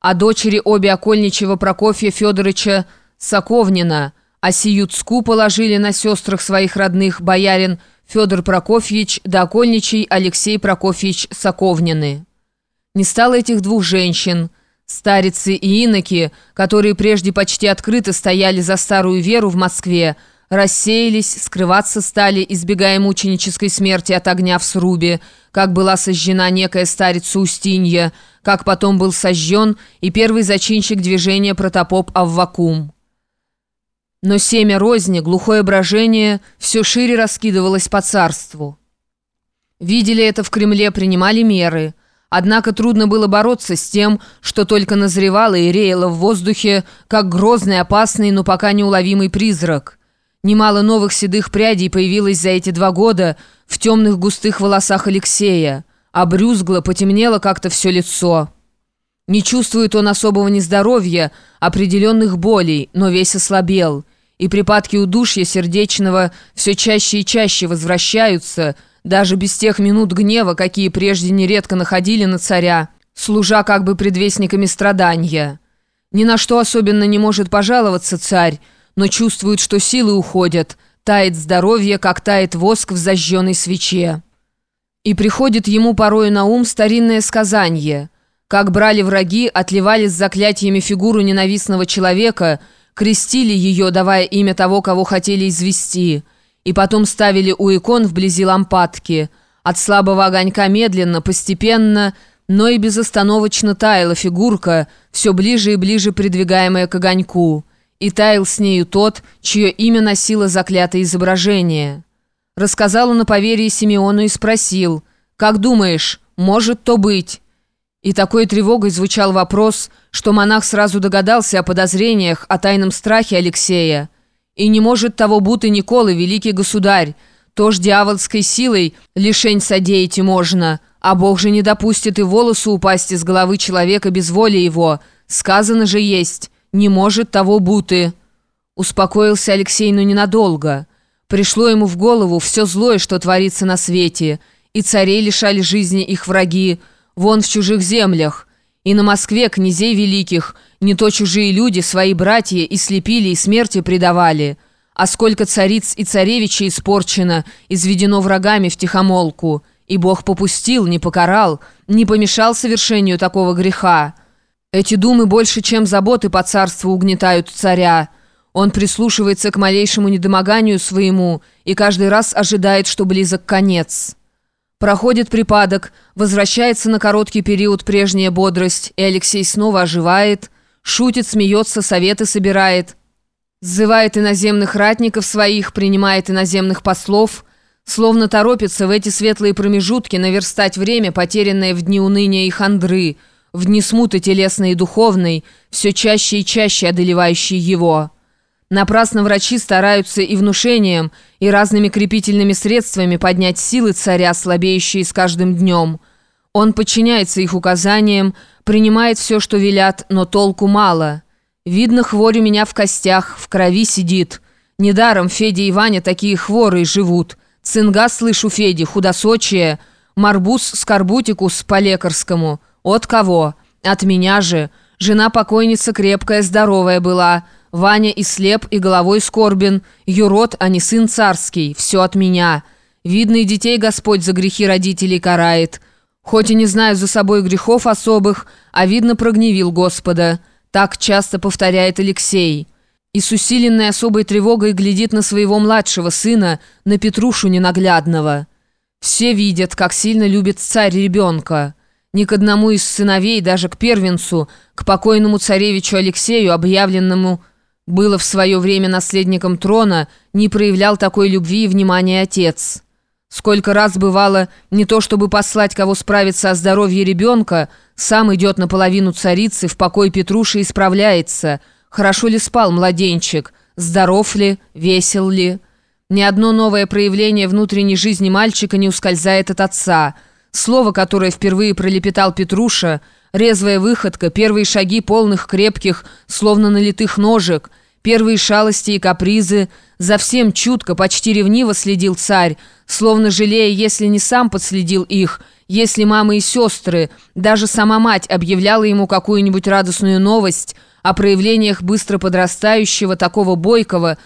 а дочери обе окольничего Прокофья Федоровича Соковнина, а сиюцку положили на сестрах своих родных боярин Федор Прокофьевич да окольничий Алексей Прокофьевич Соковнины. Не стало этих двух женщин, старицы и иноки, которые прежде почти открыто стояли за старую веру в Москве, рассеялись, скрываться стали, избегая мученической смерти от огня в срубе, как была сожжена некая старица Устинья, как потом был сожжен и первый зачинщик движения протопоп Аввакум. Но семя розни, глухое брожение, все шире раскидывалось по царству. Видели это в Кремле, принимали меры. Однако трудно было бороться с тем, что только назревало и реяло в воздухе, как грозный, опасный, но пока неуловимый призрак – Немало новых седых прядей появилось за эти два года в темных густых волосах Алексея. Обрюзгло, потемнело как-то все лицо. Не чувствует он особого нездоровья, определенных болей, но весь ослабел. И припадки удушья сердечного все чаще и чаще возвращаются, даже без тех минут гнева, какие прежде нередко находили на царя, служа как бы предвестниками страдания. Ни на что особенно не может пожаловаться царь, но чувствует, что силы уходят, тает здоровье, как тает воск в зажженной свече. И приходит ему порою на ум старинное сказание. Как брали враги, отливали с заклятиями фигуру ненавистного человека, крестили ее, давая имя того, кого хотели извести, и потом ставили у икон вблизи лампадки. От слабого огонька медленно, постепенно, но и безостановочно таяла фигурка, все ближе и ближе придвигаемая к огоньку и таял с нею тот, чье имя носило заклятое изображение. Рассказал он на поверье Симеону и спросил, «Как думаешь, может то быть?» И такой тревогой звучал вопрос, что монах сразу догадался о подозрениях, о тайном страхе Алексея. «И не может того Буты Николы, великий государь, то ж дьявольской силой лишень содеять можно, а Бог же не допустит и волосу упасть из головы человека без воли его, сказано же есть» не может того буты». Успокоился Алексей, но ненадолго. Пришло ему в голову все злое, что творится на свете, и царей лишали жизни их враги, вон в чужих землях, и на Москве князей великих, не то чужие люди, свои братья, и слепили, и смерти предавали. А сколько цариц и царевичей испорчено, изведено врагами в тихомолку, и Бог попустил, не покарал, не помешал совершению такого греха». Эти думы больше, чем заботы по царству угнетают царя. Он прислушивается к малейшему недомоганию своему и каждый раз ожидает, что близок конец. Проходит припадок, возвращается на короткий период прежняя бодрость, и Алексей снова оживает, шутит, смеется, советы собирает, сзывает иноземных ратников своих, принимает иноземных послов, словно торопится в эти светлые промежутки наверстать время, потерянное в дни уныния и хандры – в дни смуты телесной и духовной, все чаще и чаще одолевающей его. Напрасно врачи стараются и внушением, и разными крепительными средствами поднять силы царя, слабеющие с каждым днем. Он подчиняется их указаниям, принимает все, что велят, но толку мало. Видно, хворь у меня в костях, в крови сидит. Недаром Федя и Ваня такие хворые живут. Цинга, слышу, Феди, худосочие, марбуз скорбутикус по-лекарскому – «От кого? От меня же. Жена покойница крепкая, здоровая была. Ваня и слеп, и головой скорбен. Юрод, а не сын царский. Все от меня. Видно, и детей Господь за грехи родителей карает. Хоть и не знаю за собой грехов особых, а видно, прогневил Господа. Так часто повторяет Алексей. И с усиленной особой тревогой глядит на своего младшего сына, на Петрушу ненаглядного. Все видят, как сильно любит царь ребенка. Ни к одному из сыновей, даже к первенцу, к покойному царевичу Алексею, объявленному было в свое время наследником трона, не проявлял такой любви и внимания отец. Сколько раз бывало, не то чтобы послать кого справиться о здоровье ребенка, сам идет наполовину царицы, в покой Петруши исправляется. Хорошо ли спал младенчик, здоров ли, весел ли. Ни одно новое проявление внутренней жизни мальчика не ускользает от отца – Слово, которое впервые пролепетал Петруша, резвая выходка, первые шаги полных крепких, словно налитых ножек, первые шалости и капризы. За всем чутко, почти ревниво следил царь, словно жалея, если не сам подследил их, если мамы и сестры, даже сама мать объявляла ему какую-нибудь радостную новость о проявлениях быстро подрастающего, такого бойкого,